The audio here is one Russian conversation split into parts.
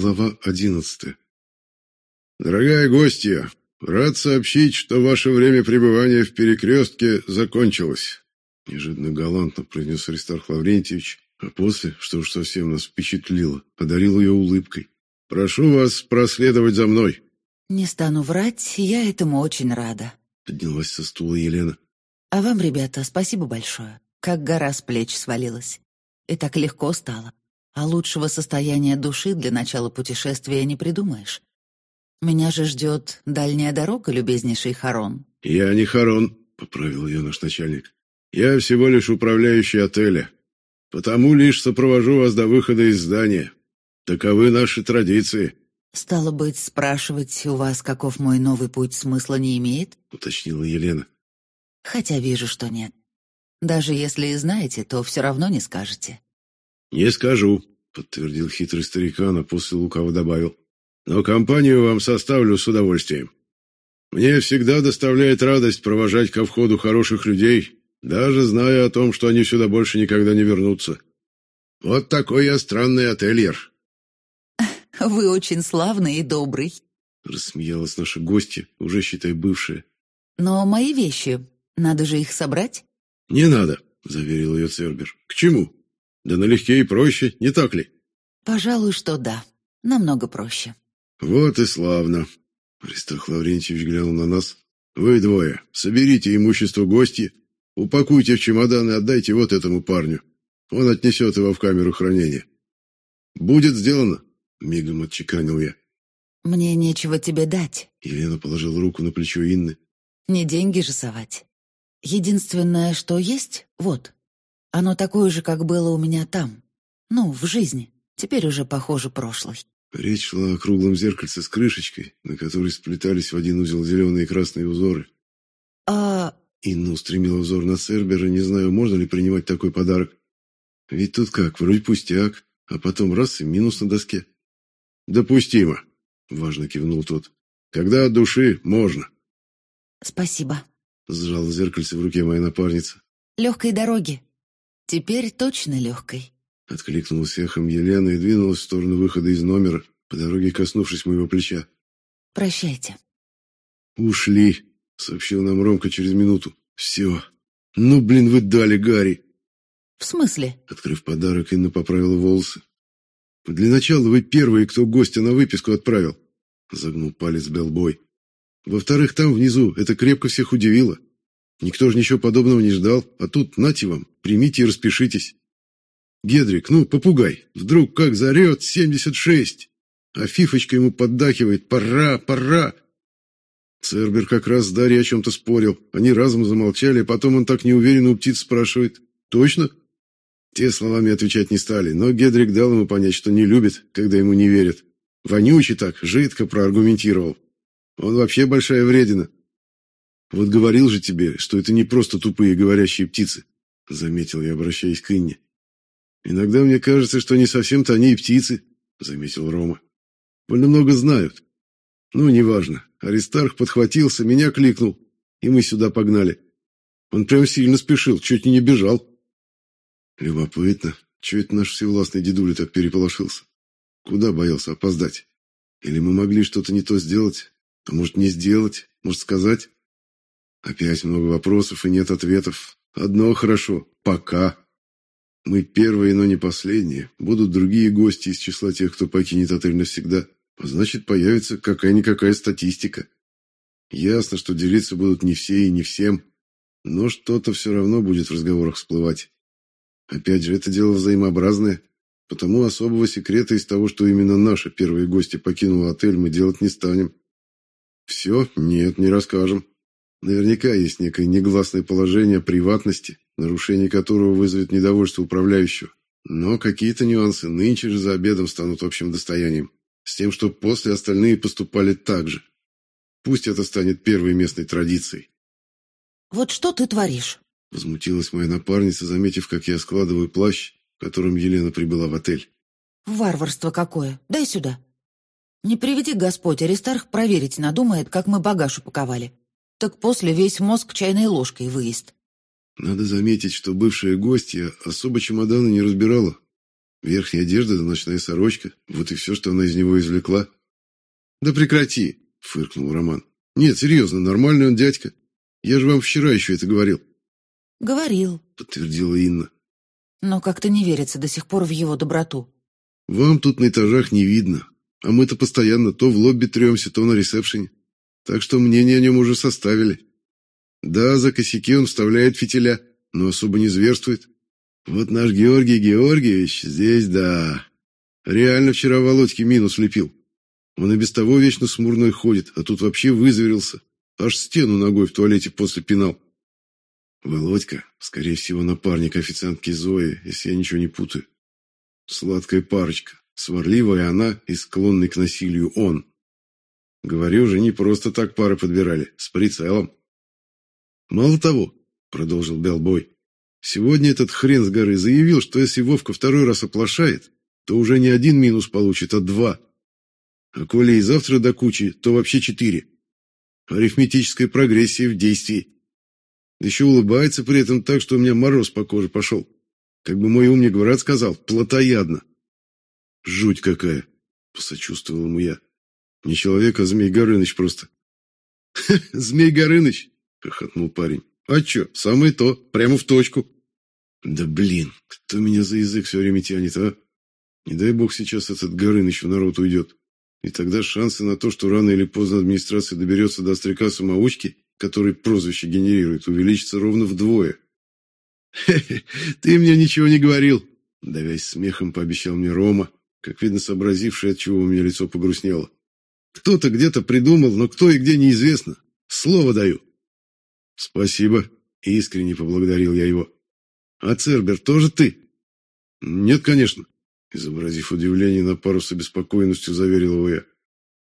Глава одиннадцатая. «Дорогая гостья, рад сообщить, что ваше время пребывания в перекрестке закончилось», неожиданно галантно произнес Аристарх Лаврентьевич, а после, что уж совсем нас впечатлило, одарил ее улыбкой. «Прошу вас проследовать за мной». «Не стану врать, я этому очень рада», — поднялась со стула Елена. «А вам, ребята, спасибо большое. Как гора с плеч свалилась. И так легко стало. А лучшего состояния души для начала путешествия не придумаешь. Меня же ждет дальняя дорога, любезнейший Харон. «Я не Харон», — поправил ее наш начальник. «Я всего лишь управляющий отеля. Потому лишь сопровожу вас до выхода из здания. Таковы наши традиции». «Стало быть, спрашивать у вас, каков мой новый путь, смысла не имеет?» — уточнила Елена. «Хотя вижу, что нет. Даже если и знаете, то все равно не скажете. «Не скажу», — подтвердил хитрый старикан, а после лукаво добавил. «Но компанию вам составлю с удовольствием. Мне всегда доставляет радость провожать ко входу хороших людей, даже зная о том, что они сюда больше никогда не вернутся. Вот такой я странный ательер». «Вы очень славный и добрый», — рассмеялась наша гостья, уже, считай, бывшая. «Но мои вещи, надо же их собрать?» «Не надо», — заверил ее Цербер. «К чему?» Да налегке и проще, не так ли? Пожалуй, что да. Намного проще. Вот и славно. Аристарх Лаврентьевич глянул на нас. Вы двое, соберите имущество гостей, упакуйте в чемодан и отдайте вот этому парню. Он отнесет его в камеру хранения. Будет сделано, мигом отчеканил я. Мне нечего тебе дать. Елена положила руку на плечо Инны. Не деньги же совать. Единственное, что есть, вот, оно такое же, как было у меня там. Ну, в жизни. Теперь уже, похоже, прошлый. Речь шла о круглом зеркальце с крышечкой, на которой сплетались в один узел зеленые и красные узоры. «А...» Инна устремила взор на Цербера, не знаю, можно ли принимать такой подарок. Ведь тут как, вроде пустяк, а потом раз и минус на доске. «Допустимо», — важно кивнул тот. «Когда от души, можно». «Спасибо», — сжала зеркальце в руке моя напарница. «Легкой дороги». Теперь точно легкой. Откликнулась эхом Елена и двинулась в сторону выхода из номера, по дороге коснувшись моего плеча. «Прощайте». «Ушли», — сообщил нам Ромка через минуту. «Все. Ну, блин, вы дали, Гарри». «В смысле?» Открыв подарок, Инна поправила волосы. «Для начала вы первые, кто гостя на выписку отправил», — загнул палец Белбой. «Во-вторых, там внизу это крепко всех удивило. Никто же ничего подобного не ждал, а тут, нате вам, примите и распишитесь. Гедрик, ну, попугай, вдруг как семьдесят шесть, а Фифочка ему поддакивает «пора, пора». Цербер как раз с Дарьей о чем-то спорил. Они разом замолчали, а потом он так неуверенно у птиц спрашивает «Точно?» Те словами отвечать не стали, но Гедрик дал ему понять, что не любит, когда ему не верят. Вонючий так, жидко проаргументировал. Он вообще большая вредина. Вот говорил же тебе, что это не просто тупые говорящие птицы, заметил я, обращаясь к Инне. Иногда мне кажется, что не совсем-то они и птицы, заметил Рома. Больно много знают. Ну, неважно. Аристарх подхватился, меня кликнул, и мы сюда погнали. Он прям сильно спешил, чуть не бежал. Любопытно, чего это наш всевластный дедуля так переполошился? Куда боялся опоздать? Или мы могли что-то не то сделать? А может, не сделать? Может, сказать? Опять много вопросов и нет ответов. Одно хорошо. Пока. Мы первые, но не последние. Будут другие гости из числа тех, кто покинет отель навсегда. А значит, появится какая-никакая статистика. Ясно, что делиться будут не все и не всем. Но что-то все равно будет в разговорах всплывать. Опять же, это дело взаимообразное. Потому особого секрета из того, что именно наши первые гости покинули отель, мы делать не станем. Все? Нет, не расскажем. Наверняка есть некое негласное положение приватности, нарушение которого вызовет недовольство управляющего. Но какие-то нюансы нынче же за обедом станут общим достоянием, с тем, чтобы после остальные поступали так же. Пусть это станет первой местной традицией. «Вот что ты творишь?» Возмутилась моя напарница, заметив, как я складываю плащ, в котором Елена прибыла в отель. «Варварство какое! Дай сюда!» «Не приведи Господь, Аристарх проверить надумает, как мы багаж упаковали так после весь мозг чайной ложкой выест. Надо заметить, что бывшая гостья особо чемоданы не разбирала. Верхняя одежда да ночная сорочка. Вот и все, что она из него извлекла. Да прекрати, фыркнул Роман. Нет, серьезно, нормальный он дядька. Я же вам вчера еще это говорил. Говорил, подтвердила Инна. Но как-то не верится до сих пор в его доброту. Вам тут на этажах не видно, а мы-то постоянно то в лобби тремся, то на ресепшене. Так что мнение о нем уже составили. Да, за косяки он вставляет фитиля, но особо не зверствует. Вот наш Георгий Георгиевич здесь, да. Реально вчера Володьке минус лепил. Он и без того вечно смурной ходит, а тут вообще вызверился. Аж стену ногой в туалете после пинал. Володька, скорее всего, напарник официантки Зои, если я ничего не путаю. Сладкая парочка. Сварливая она и склонный к насилию он. Говорю же, не просто так пары подбирали, с прицелом. Мало того, продолжил Белбой, сегодня этот хрен с горы заявил, что если Вовка второй раз оплошает, то уже не один минус получит, а два. А коли и завтра до кучи, то вообще четыре. Арифметическая прогрессия в действии. Еще улыбается при этом так, что у меня мороз по коже пошел. Как бы мой умник брат сказал, плотоядно. Жуть какая, посочувствовал ему я. Не человек, а Змей Горыныч просто. Змей Горыныч, хохотнул парень. А чё, самое то, прямо в точку. Да блин, кто меня за язык все время тянет, а? Не дай бог сейчас этот Горыныч в народ уйдет. И тогда шансы на то, что рано или поздно администрация доберется до остряка-самоучки, который прозвище генерирует, увеличатся ровно вдвое. «Хе-хе, ты мне ничего не говорил!» Давясь смехом, пообещал мне Рома, как видно, сообразивший, от чего у меня лицо погрустнело. «Кто-то где-то придумал, но кто и где неизвестно. Слово даю!» «Спасибо!» — искренне поблагодарил я его. «А Цербер тоже ты?» «Нет, конечно!» Изобразив удивление на пару с обеспокоенностью, заверил его я.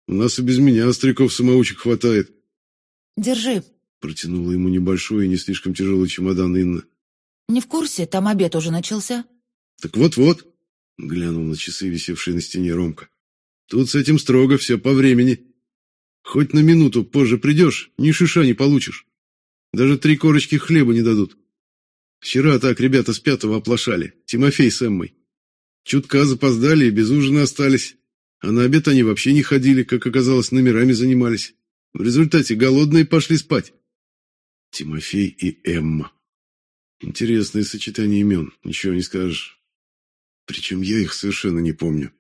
«У нас и без меня остряков-самоучек хватает». «Держи», — протянула ему небольшой и не слишком тяжелый чемодан Инна. «Не в курсе? Там обед уже начался». «Так вот-вот», — глянул на часы, висевшие на стене Ромка. «Тут с этим строго, все по времени. Хоть на минуту позже придешь, ни шиша не получишь. Даже три корочки хлеба не дадут. Вчера так ребята с пятого оплошали, Тимофей с Эммой. Чутка запоздали и без ужина остались. А на обед они вообще не ходили, как оказалось, номерами занимались. В результате голодные пошли спать. Тимофей и Эмма. Интересное сочетание имен, ничего не скажешь. Причем я их совершенно не помню.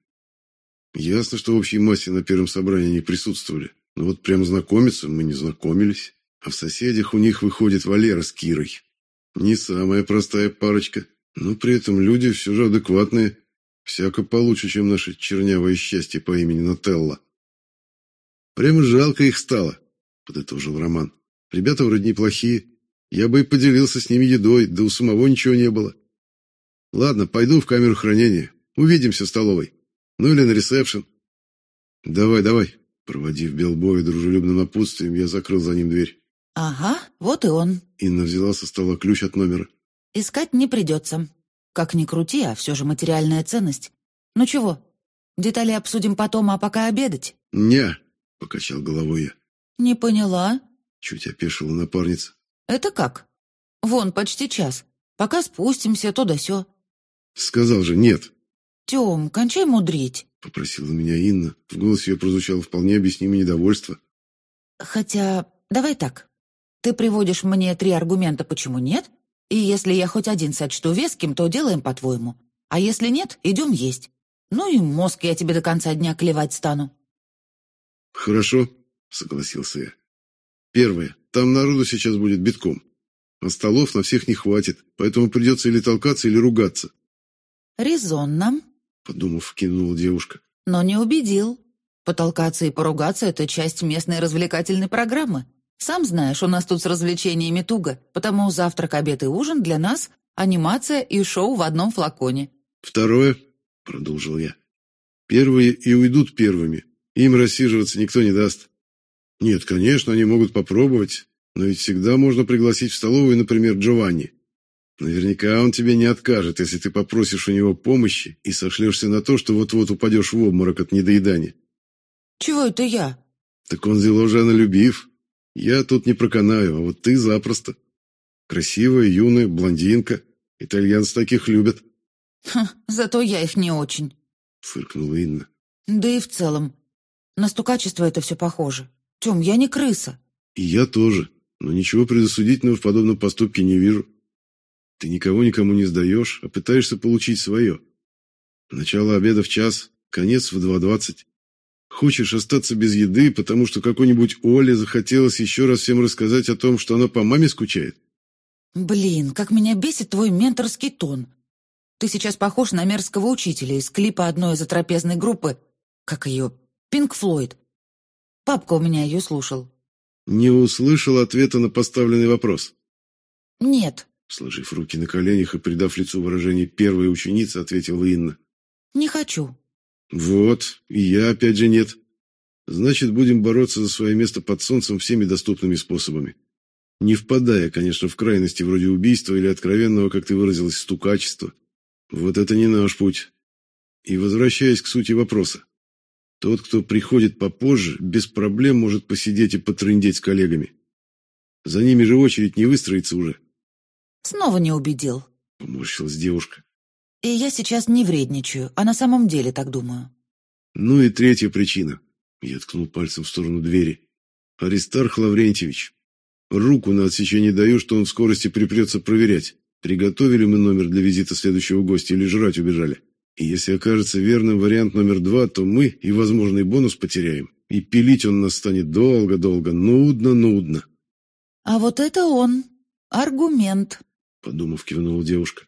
Ясно, что в общей массе на первом собрании не присутствовали. Но вот прям знакомиться мы не знакомились. А в соседях у них выходит Валера с Кирой. Не самая простая парочка, но при этом люди все же адекватные. Всяко получше, чем наше чернявое счастье по имени Нателла. Прямо жалко их стало, подытожил Роман. Ребята вроде неплохие. Я бы и поделился с ними едой, да у самого ничего не было. Ладно, пойду в камеру хранения. Увидимся в столовой. Ну или на ресепшн. Давай, давай. Проводив Белбоя дружелюбным напутствием, я закрыл за ним дверь. Ага, вот и он. Инна взяла со стола ключ от номера. Искать не придется. Как ни крути, а все же материальная ценность. Ну чего, детали обсудим потом, а пока обедать? Не, покачал головой я. Не поняла. Чуть опешила напарница. Это как? Вон, почти час. Пока спустимся, то да сё. Сказал же нет. Тём, кончай мудрить. Попросила меня Инна. В голосе ее прозвучало вполне объяснимое недовольство. Хотя, давай так. Ты приводишь мне три аргумента, почему нет, и если я хоть один сочту веским, то делаем по-твоему. А если нет, идем есть. Ну и мозг я тебе до конца дня клевать стану. Хорошо, согласился я. Первое. Там народу сейчас будет битком. А столов на всех не хватит, поэтому придется или толкаться, или ругаться. Резонно, подумав, кинула девушка. Но не убедил. Потолкаться и поругаться — это часть местной развлекательной программы. Сам знаешь, у нас тут с развлечениями туго, потому завтрак, обед и ужин для нас — анимация и шоу в одном флаконе». «Второе», — продолжил я, — «первые и уйдут первыми. Им рассиживаться никто не даст. Нет, конечно, они могут попробовать, но ведь всегда можно пригласить в столовую, например, Джованни. Наверняка он тебе не откажет, если ты попросишь у него помощи и сошлешься на то, что вот-вот упадешь в обморок от недоедания». «Чего это я?» «Так он любив. Я тут не проканаю, а вот ты запросто. Красивая, юная, блондинка. Итальянцы таких любят. Ха, зато я их не очень. Фыркнула Инна. Да и в целом. На стукачество это все похоже. Тем, я не крыса. И я тоже. Но ничего предосудительного в подобном поступке не вижу. Ты никого никому не сдаешь, а пытаешься получить свое. Начало обеда в час, конец в 2.20. Хочешь остаться без еды, потому что какой-нибудь Оле захотелось еще раз всем рассказать о том, что она по маме скучает? Блин, как меня бесит твой менторский тон. Ты сейчас похож на мерзкого учителя из клипа одной из трапезной группы, как ее, Пинк Флойд. Папка у меня ее слушал. Не услышал ответа на поставленный вопрос. Нет. Сложив руки на коленях и придав лицу выражение первой ученицы, ответила Инна. Не хочу. Вот, и я опять же нет. Значит, будем бороться за свое место под солнцем всеми доступными способами. Не впадая, конечно, в крайности вроде убийства или откровенного, как ты выразилась, стукачества. Вот это не наш путь. И возвращаясь к сути вопроса. Тот, кто приходит попозже, без проблем может посидеть и потрындеть с коллегами. За ними же очередь не выстроится уже. Снова не убедил. Поморщилась девушка. И я сейчас не вредничаю, а на самом деле так думаю. Ну и третья причина. Я ткнул пальцем в сторону двери. Аристарх Лаврентьевич. Руку на отсечение даю, что он в скорости припрется проверять, приготовили мы номер для визита следующего гостя или жрать убежали. И если окажется верным вариант номер два, то мы и возможный бонус потеряем. И пилить он нас станет долго-долго, нудно-нудно. А вот это он. Аргумент. Подумав, кивнула девушка.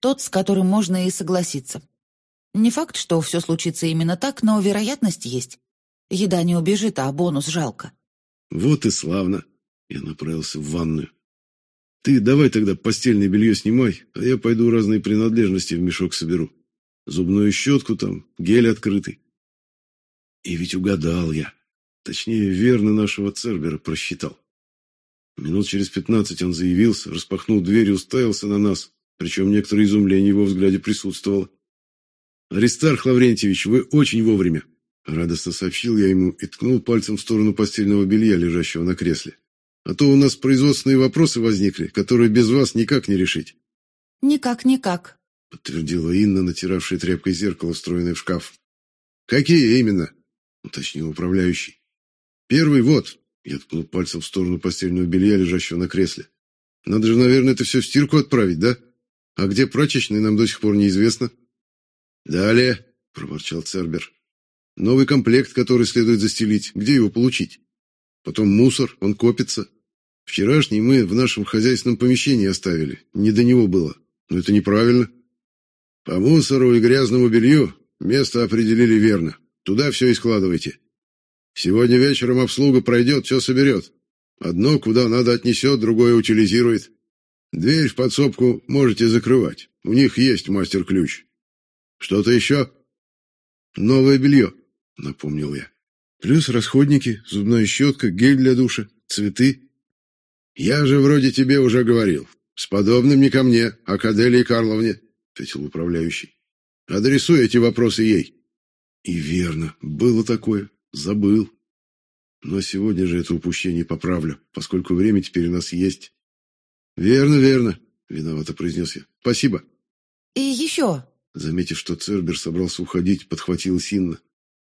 Тот, с которым можно и согласиться. Не факт, что все случится именно так, но вероятность есть. Еда не убежит, а бонус жалко. Вот и славно. Я направился в ванную. Ты давай тогда постельное белье снимай, а я пойду разные принадлежности в мешок соберу. Зубную щетку там, гель открытый. И ведь угадал я. Точнее, верно нашего Цербера просчитал. Минут через пятнадцать он заявился, распахнул дверь и уставился на нас, причем некоторое изумление в его взгляде присутствовало. «Аристарх Лаврентьевич, вы очень вовремя!» Радостно сообщил я ему и ткнул пальцем в сторону постельного белья, лежащего на кресле. «А то у нас производственные вопросы возникли, которые без вас никак не решить». «Никак, никак», — подтвердила Инна, натиравшая тряпкой зеркало, встроенное в шкаф. «Какие именно?» — уточнил управляющий. «Первый вот», — я ткнул пальцем в сторону постельного белья, лежащего на кресле. «Надо же, наверное, это все в стирку отправить, да?» А где прачечный, нам до сих пор неизвестно. Далее, проворчал Цербер. Новый комплект, который следует застелить. Где его получить? Потом мусор, он копится. Вчерашний мы в нашем хозяйственном помещении оставили. Не до него было. Но это неправильно. По мусору и грязному белью место определили верно. Туда все и складывайте. Сегодня вечером обслуга пройдет, все соберет. Одно куда надо отнесет, другое утилизирует. Дверь в подсобку можете закрывать. У них есть мастер-ключ. Что-то еще? Новое белье, напомнил я. Плюс расходники, зубная щетка, гель для душа, цветы. Я же вроде тебе уже говорил. С подобным не ко мне, а к Аделе Карловне, ответил управляющий. Адресуй эти вопросы ей. И верно, было такое. Забыл. Но сегодня же это упущение поправлю, поскольку время теперь у нас есть. «Верно, верно», — виновато произнес я. «Спасибо». «И еще...» Заметив, что Цербер собрался уходить, подхватил Синна.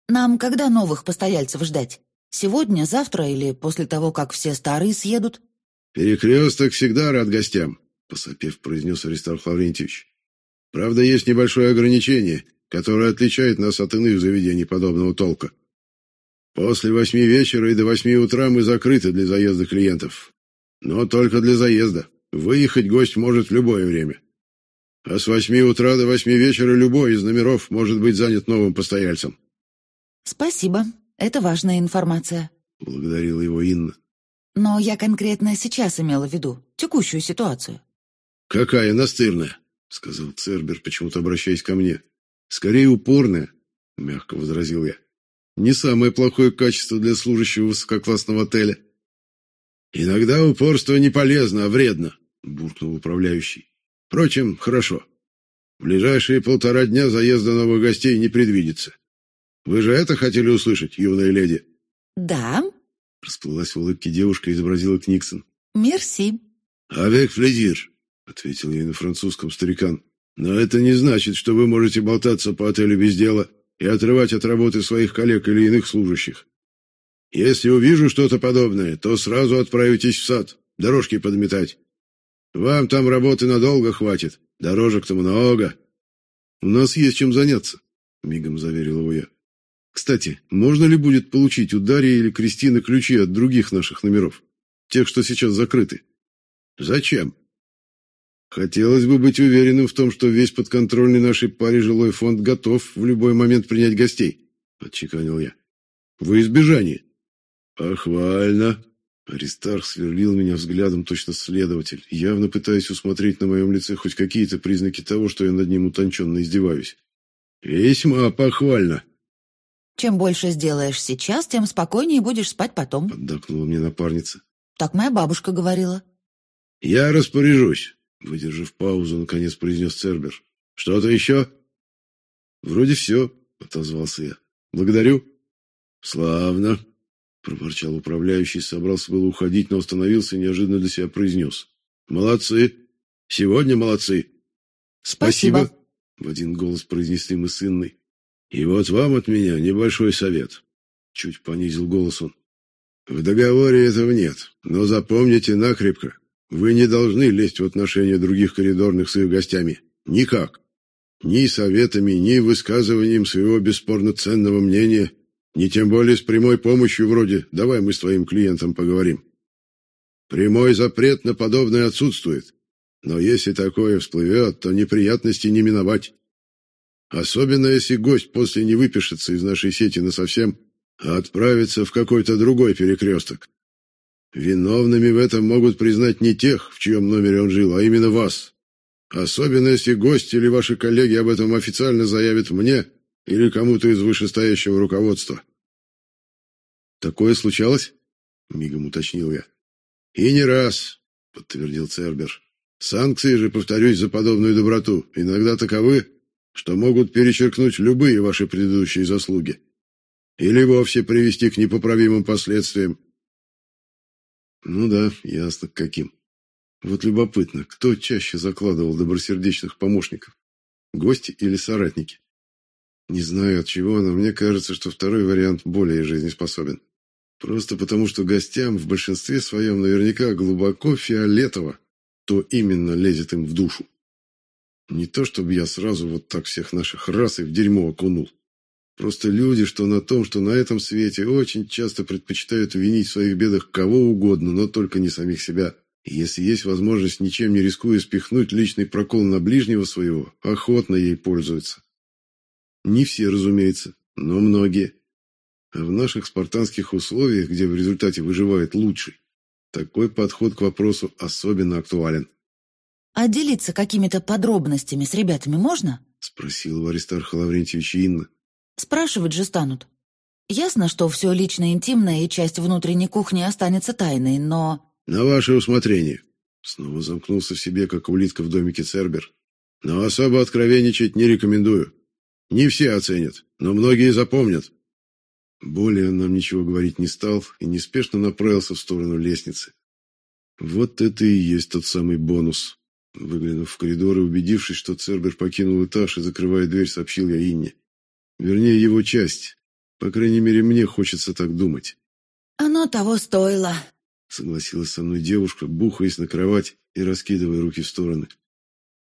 «Нам когда новых постояльцев ждать? Сегодня, завтра или после того, как все старые съедут?» «Перекресток всегда рад гостям», — посопев, произнес Аристарх Лаврентьевич. «Правда, есть небольшое ограничение, которое отличает нас от иных заведений подобного толка. После восьми вечера и до восьми утра мы закрыты для заезда клиентов. Но только для заезда. Выехать гость может в любое время. А с восьми утра до восьми вечера любой из номеров может быть занят новым постояльцем. Спасибо. Это важная информация. Благодарила его Инна. Но я конкретно сейчас имела в виду текущую ситуацию. Какая настырная, сказал Цербер, почему-то обращаясь ко мне. Скорее упорная, мягко возразил я. Не самое плохое качество для служащего высококлассного отеля. Иногда упорство не полезно, а вредно, буркнул управляющий. Впрочем, хорошо. В ближайшие полтора дня заезда новых гостей не предвидится. Вы же это хотели услышать, юная леди? Да. Расплылась в улыбке девушка и изобразила Книксон. Мерси. Avec plaisir, ответил ей на французском старикан. Но это не значит, что вы можете болтаться по отелю без дела и отрывать от работы своих коллег или иных служащих. Если увижу что-то подобное, то сразу отправитесь в сад, дорожки подметать. Вам там работы надолго хватит, дорожек-то много. У нас есть чем заняться, мигом заверил его я. Кстати, можно ли будет получить у Дарьи или Кристины ключи от других наших номеров, тех, что сейчас закрыты? Зачем? Хотелось бы быть уверенным в том, что весь подконтрольный нашей паре жилой фонд готов в любой момент принять гостей, отчеканил я. Во избежание. Похвально. Аристарх сверлил меня взглядом точно следователь, явно пытаясь усмотреть на моем лице хоть какие-то признаки того, что я над ним утонченно издеваюсь. Весьма похвально. Чем больше сделаешь сейчас, тем спокойнее будешь спать потом, поддакнула мне напарница. Так моя бабушка говорила. Я распоряжусь, выдержав паузу, наконец произнес Цербер. Что-то еще?» Вроде все, отозвался я. Благодарю. Славно, проворчал управляющий, собрался было уходить, но остановился и неожиданно для себя произнес. Молодцы. Сегодня молодцы. Спасибо, Спасибо в один голос произнесли мы с Инной. И вот вам от меня небольшой совет. Чуть понизил голос он. В договоре этого нет, но запомните накрепко. Вы не должны лезть в отношения других коридорных с их гостями. Никак. Ни советами, ни высказыванием своего бесспорно ценного мнения, ни тем более с прямой помощью вроде «давай мы с твоим клиентом поговорим». Прямой запрет на подобное отсутствует. Но если такое всплывет, то неприятностей не миновать. Особенно если гость после не выпишется из нашей сети насовсем, а отправится в какой-то другой перекресток. Виновными в этом могут признать не тех, в чьем номере он жил, а именно вас. Особенно если гость или ваши коллеги об этом официально заявят мне или кому-то из вышестоящего руководства. Такое случалось? мигом уточнил я. И не раз, подтвердил Цербер. Санкции же, повторюсь, за подобную доброту иногда таковы, что могут перечеркнуть любые ваши предыдущие заслуги или вовсе привести к непоправимым последствиям. Ну да, ясно каким. Вот любопытно, кто чаще закладывал добросердечных помощников? Гости или соратники? Не знаю от чего, но мне кажется, что второй вариант более жизнеспособен. Просто потому, что гостям в большинстве своем наверняка глубоко фиолетово, то именно лезет им в душу. Не то, чтобы я сразу вот так всех наших рас и в дерьмо окунул. Просто люди, что на том, что на этом свете, очень часто предпочитают винить в своих бедах кого угодно, но только не самих себя. И если есть возможность, ничем не рискуя спихнуть личный прокол на ближнего своего, охотно ей пользуются. Не все, разумеется, но многие. А в наших спартанских условиях, где в результате выживает лучший, такой подход к вопросу особенно актуален. «А делиться какими-то подробностями с ребятами можно?» — спросил у Аристарха Лаврентьевича Инна. Спрашивать же станут. Ясно, что все лично интимное и часть внутренней кухни останется тайной, но... На ваше усмотрение. Снова замкнулся в себе, как улитка в домике Цербер. Но особо откровенничать не рекомендую. Не все оценят, но многие запомнят. Более он нам ничего говорить не стал и неспешно направился в сторону лестницы. Вот это и есть тот самый бонус. Выглянув в коридор и убедившись, что Цербер покинул этаж и закрывая дверь, сообщил я Инне. Вернее, его часть. По крайней мере, мне хочется так думать. «Оно того стоило», — согласилась со мной девушка, бухаясь на кровать и раскидывая руки в стороны.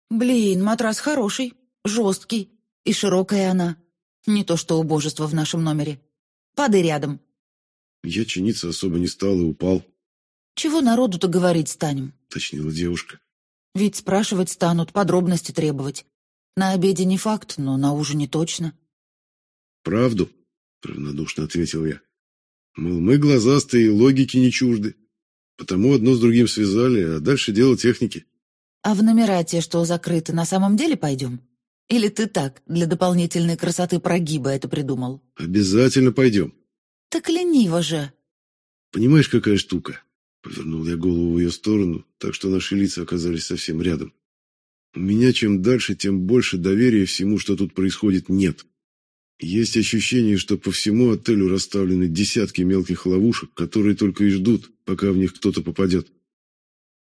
«Блин, матрас хороший, жесткий, и широкая она. Не то что убожество в нашем номере. Падай рядом». Я чиниться особо не стал и упал. «Чего народу-то говорить станем?» — точнила девушка. «Ведь спрашивать станут, подробности требовать. На обеде не факт, но на ужине точно». «Правду», — равнодушно ответил я. «Мол, мы глазастые, логики не чужды. Потому одно с другим связали, а дальше дело техники». «А в номера те, что закрыты, на самом деле пойдем? Или ты так, для дополнительной красоты прогиба это придумал?» «Обязательно пойдем». «Так лениво же». «Понимаешь, какая штука?» Повернул я голову в ее сторону, так что наши лица оказались совсем рядом. У меня чем дальше, тем больше доверия всему, что тут происходит, нет. Есть ощущение, что по всему отелю расставлены десятки мелких ловушек, которые только и ждут, пока в них кто-то попадет.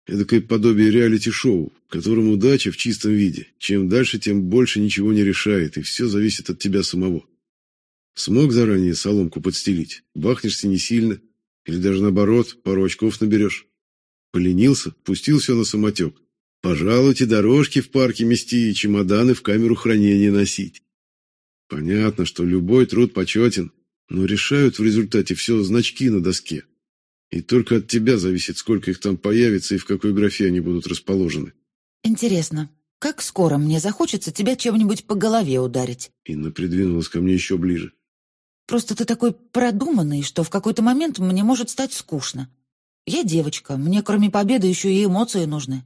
Эдакое подобие реалити-шоу, в котором удача в чистом виде. Чем дальше, тем больше ничего не решает, и все зависит от тебя самого. Смог заранее соломку подстелить, бахнешься не сильно, или даже наоборот, пару очков наберешь. Поленился, пустил все на самотек. Пожалуйте дорожки в парке мести и чемоданы в камеру хранения носить. Понятно, что любой труд почетен, но решают в результате все значки на доске. И только от тебя зависит, сколько их там появится и в какой графе они будут расположены. Интересно, как скоро мне захочется тебя чем-нибудь по голове ударить? Инна придвинулась ко мне еще ближе. Просто ты такой продуманный, что в какой-то момент мне может стать скучно. Я девочка, мне кроме победы еще и эмоции нужны.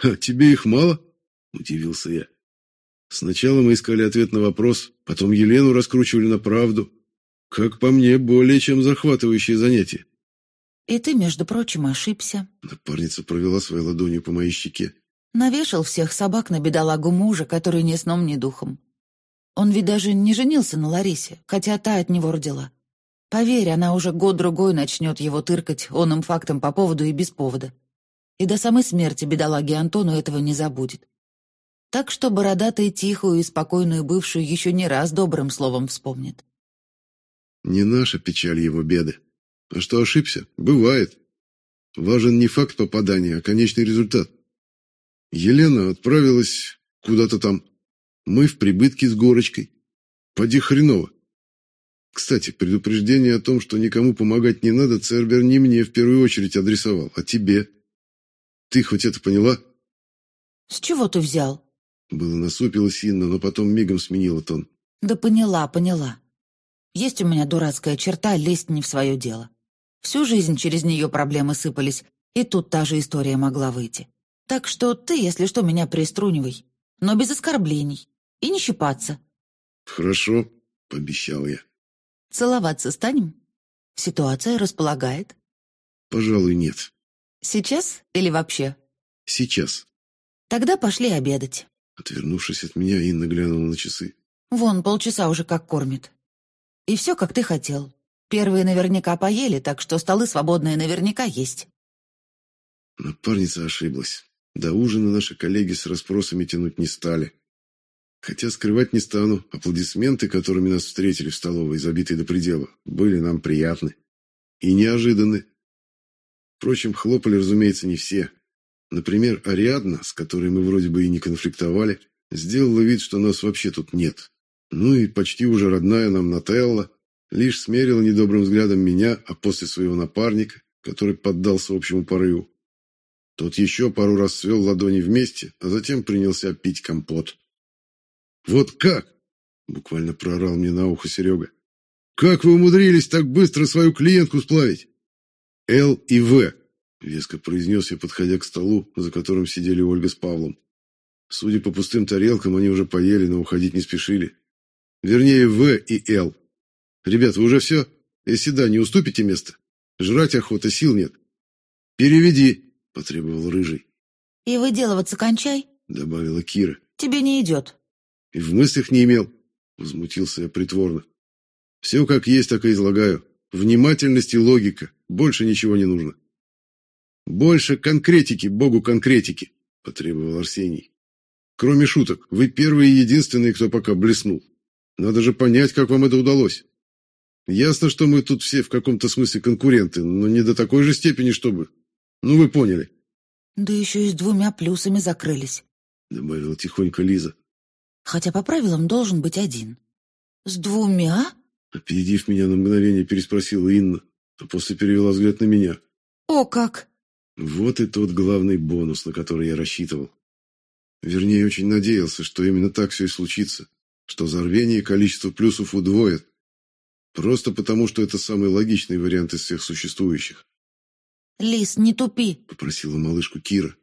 «А тебе их мало?» – удивился я. Сначала мы искали ответ на вопрос, потом Елену раскручивали на правду. Как по мне, более чем захватывающее занятие. И ты, между прочим, ошибся. Напарница провела своей ладонью по моей щеке. Навешал всех собак на бедолагу мужа, который ни сном, ни духом. Он ведь даже не женился на Ларисе, хотя та от него родила. Поверь, она уже год-другой начнет его тыркать оным фактом по поводу и без повода. И до самой смерти бедолаги Антону этого не забудет. Так что бородатый тихую и спокойную бывшую еще не раз добрым словом вспомнит. Не наша печаль его беды. А что ошибся? Бывает. Важен не факт попадания, а конечный результат. Елена отправилась куда-то там. Мы в прибытке с горочкой. Поди хреново. Кстати, предупреждение о том, что никому помогать не надо, Цербер не мне в первую очередь адресовал, а тебе. Ты хоть это поняла? С чего ты взял? Было насупилась Инна, но потом мигом сменила тон. Да поняла, поняла. Есть у меня дурацкая черта лезть не в свое дело. Всю жизнь через нее проблемы сыпались, и тут та же история могла выйти. Так что ты, если что, меня приструнивай, но без оскорблений. И не щипаться. Хорошо, пообещал я. Целоваться станем? Ситуация располагает. Пожалуй, нет. Сейчас или вообще? Сейчас. Тогда пошли обедать. Отвернувшись от меня, Инна глянула на часы. Вон, полчаса уже как кормит. И все, как ты хотел. Первые наверняка поели, так что столы свободные наверняка есть. Напарница ошиблась. До ужина наши коллеги с расспросами тянуть не стали. Хотя скрывать не стану, аплодисменты, которыми нас встретили в столовой, забитой до предела, были нам приятны. И неожиданны. Впрочем, хлопали, разумеется, не все. Например, Ариадна, с которой мы вроде бы и не конфликтовали, сделала вид, что нас вообще тут нет. Ну и почти уже родная нам Нателла лишь смерила недобрым взглядом меня, а после своего напарника, который поддался общему порыву. Тот еще пару раз свел ладони вместе, а затем принялся пить компот. «Вот как?» — буквально проорал мне на ухо Серега. «Как вы умудрились так быстро свою клиентку сплавить?» «Л и В», — веско произнес я, подходя к столу, за которым сидели Ольга с Павлом. Судя по пустым тарелкам, они уже поели, но уходить не спешили. Вернее, В и Л. Ребят, вы уже все? Если да, не уступите место? Жрать охота, сил нет. Переведи, потребовал рыжий. И выделываться кончай, добавила Кира. Тебе не идет. И в мыслях не имел, возмутился я притворно. Все как есть, так и излагаю. Внимательность и логика. Больше ничего не нужно. Больше конкретики, богу конкретики, потребовал Арсений. Кроме шуток, вы первый и единственный, кто пока блеснул. Надо же понять, как вам это удалось. Ясно, что мы тут все в каком-то смысле конкуренты, но не до такой же степени, чтобы... Ну, вы поняли. Да еще и с двумя плюсами закрылись, добавила тихонько Лиза. Хотя по правилам должен быть один. С двумя? Опередив меня на мгновение, переспросила Инна, а после перевела взгляд на меня. О, как! Вот и тот главный бонус, на который я рассчитывал. Вернее, очень надеялся, что именно так все и случится что за рвение количество плюсов удвоит. Просто потому, что это самый логичный вариант из всех существующих. «Лис, не тупи», — попросила малышку Кира.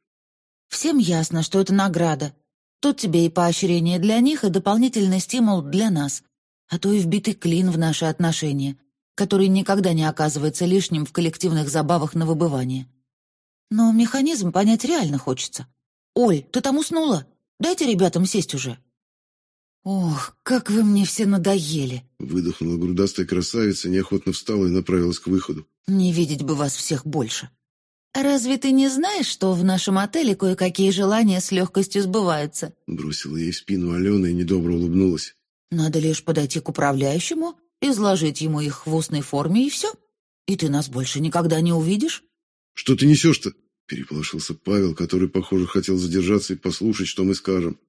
«Всем ясно, что это награда. Тут тебе и поощрение для них, и дополнительный стимул для нас, а то и вбитый клин в наши отношения, который никогда не оказывается лишним в коллективных забавах на выбывание. Но механизм понять реально хочется. Оль, ты там уснула? Дайте ребятам сесть уже». «Ох, как вы мне все надоели!» Выдохнула грудастая красавица, неохотно встала и направилась к выходу. «Не видеть бы вас всех больше. «Разве ты не знаешь, что в нашем отеле кое-какие желания с легкостью сбываются?» Бросила ей в спину Алена и недобро улыбнулась. «Надо лишь подойти к управляющему, изложить ему их в устной форме, и все. И ты нас больше никогда не увидишь». «Что ты несешь-то?» Переполошился Павел, который, похоже, хотел задержаться и послушать, что мы скажем.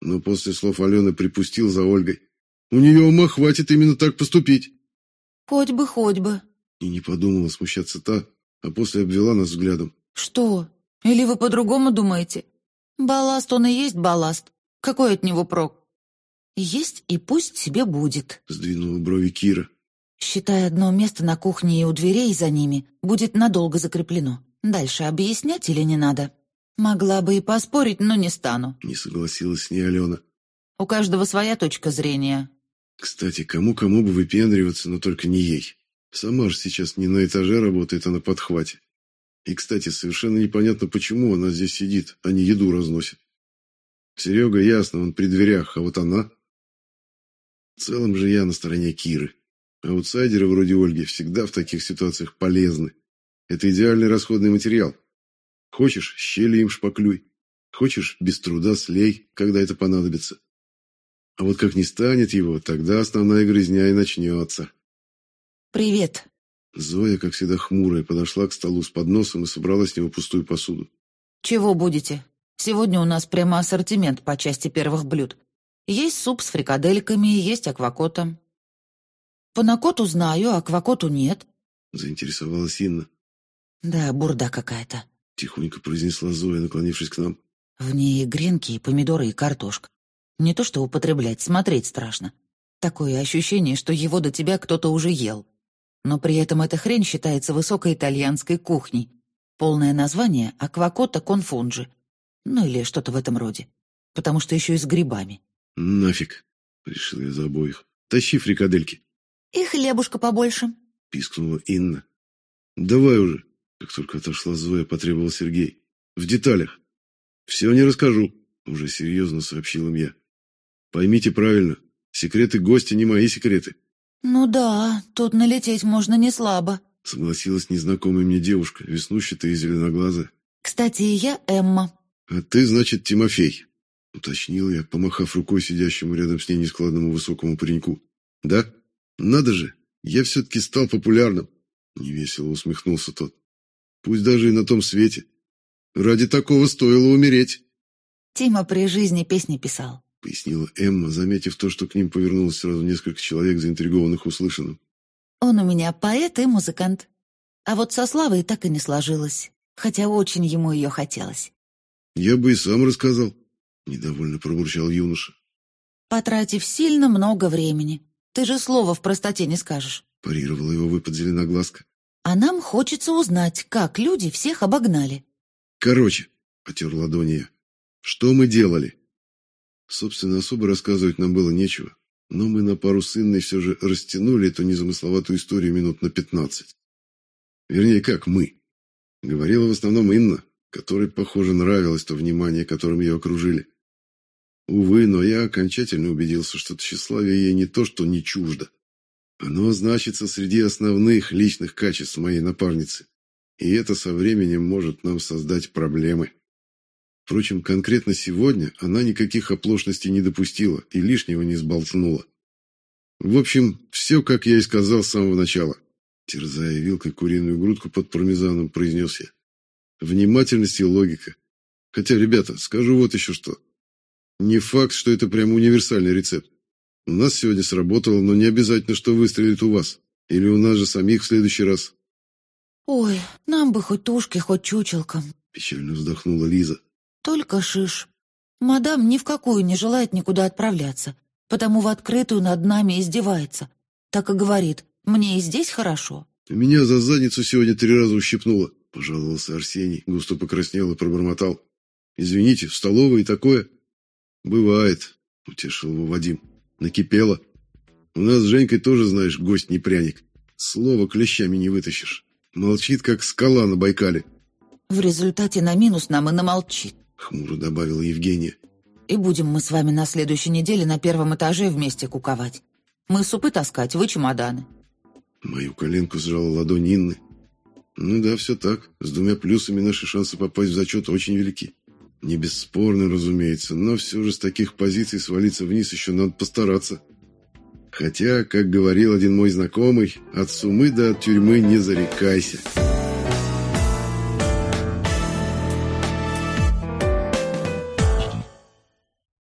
Но после слов Алены припустил за Ольгой. «У нее ума хватит именно так поступить». «Хоть бы, хоть бы». И не подумала смущаться та, а после обвела нас взглядом. «Что? Или вы по-другому думаете? Балласт он и есть балласт. Какой от него прок?» «Есть и пусть себе будет», — сдвинула брови Кира. «Считай, одно место на кухне и у дверей за ними будет надолго закреплено. Дальше объяснять или не надо? Могла бы и поспорить, но не стану». Не согласилась с ней Алена. «У каждого своя точка зрения». «Кстати, кому-кому бы выпендриваться, но только не ей. Сама же сейчас не на этаже работает, а на подхвате. И, кстати, совершенно непонятно, почему она здесь сидит, а не еду разносит. Серега, ясно, он при дверях, а вот она... В целом же я на стороне Киры. Аутсайдеры вроде Ольги всегда в таких ситуациях полезны. Это идеальный расходный материал. Хочешь, щели им шпаклюй. Хочешь, без труда слей, когда это понадобится. А вот как не станет его, тогда основная грызня и начнется. «Привет». Зоя, как всегда хмурая, подошла к столу с подносом и собрала с него пустую посуду. «Чего будете? Сегодня у нас прямо ассортимент по части первых блюд. Есть суп с фрикадельками, есть аквакота. Панакоту знаю, аквакоту нет. Заинтересовалась Инна. Да, бурда какая-то. Тихонько произнесла Зоя, наклонившись к нам. В ней и гренки, и помидоры, и картошка. Не то что употреблять, смотреть страшно. Такое ощущение, что его до тебя кто-то уже ел. Но при этом эта хрень считается высокой итальянской кухней. Полное название — аквакота конфунджи. Ну или что-то в этом роде. Потому что еще и с грибами. «Нафиг!» — решил я за обоих. «Тащи фрикадельки!» «И хлебушка побольше!» — пискнула Инна. «Давай уже!» — как только отошла Зоя, потребовал Сергей. «В деталях!» «Все не расскажу!» — уже серьезно сообщил им я. «Поймите правильно, секреты гостя не мои секреты!» «Ну да, тут налететь можно не слабо», — согласилась незнакомая мне девушка, веснущатая и зеленоглазая. «Кстати, я Эмма». «А ты, значит, Тимофей?» — уточнил я, помахав рукой сидящему рядом с ней нескладному высокому пареньку. «Да? Надо же! Я все-таки стал популярным!» — невесело усмехнулся тот. «Пусть даже и на том свете. Ради такого стоило умереть!» «Тима при жизни песни писал», — пояснила Эмма, заметив то, что к ним повернулось сразу несколько человек, заинтригованных услышанным. «Он у меня поэт и музыкант. А вот со Славой так и не сложилось, хотя очень ему ее хотелось». «Я бы и сам рассказал», Недовольно пробурчал юноша. «Потратив сильно много времени. Ты же слова в простоте не скажешь». Парировала его выпад зеленоглазка. «А нам хочется узнать, как люди всех обогнали». «Короче», — потер ладони я, — «что мы делали?» Собственно, особо рассказывать нам было нечего, но мы на пару с Инной все же растянули эту незамысловатую историю минут на пятнадцать. Вернее, как мы. Говорила в основном Инна, которой, похоже, нравилось то внимание, которым ее окружили. Увы, но я окончательно убедился, что тщеславие ей не то, что не чуждо. Оно значится среди основных личных качеств моей напарницы, и это со временем может нам создать проблемы. Впрочем, конкретно сегодня она никаких оплошностей не допустила и лишнего не сболтнула. В общем, все, как я и сказал с самого начала. Терзая вилкой куриную грудку под пармезаном, произнес я. Внимательность и логика. Хотя, ребята, скажу вот еще что. Не факт, что это прям универсальный рецепт. У нас сегодня сработало, но не обязательно, что выстрелит у вас. Или у нас же самих в следующий раз. «Ой, нам бы хоть тушки, хоть чучелком», — печально вздохнула Лиза. «Только шиш. Мадам ни в какую не желает никуда отправляться, потому в открытую над нами издевается. Так и говорит, мне и здесь хорошо». «Меня за задницу сегодня три раза ущипнуло», — пожаловался Арсений, густо покраснел и пробормотал. «Извините, в столовой такое?» «Бывает», — утешил его Вадим. «Накипело. У нас с Женькой тоже, знаешь, гость не пряник. Слово клещами не вытащишь. Молчит, как скала на Байкале». «В результате на минус нам и намолчит», — хмуро добавила Евгения. «И будем мы с вами на следующей неделе на первом этаже вместе куковать. Мы супы таскать, вы чемоданы». Мою коленку сжала ладонь Инны. Ну да, все так. С двумя плюсами наши шансы попасть в зачет очень велики. Не бесспорно, разумеется, но все же с таких позиций свалиться вниз еще надо постараться. Хотя, как говорил один мой знакомый, от сумы до от тюрьмы не зарекайся.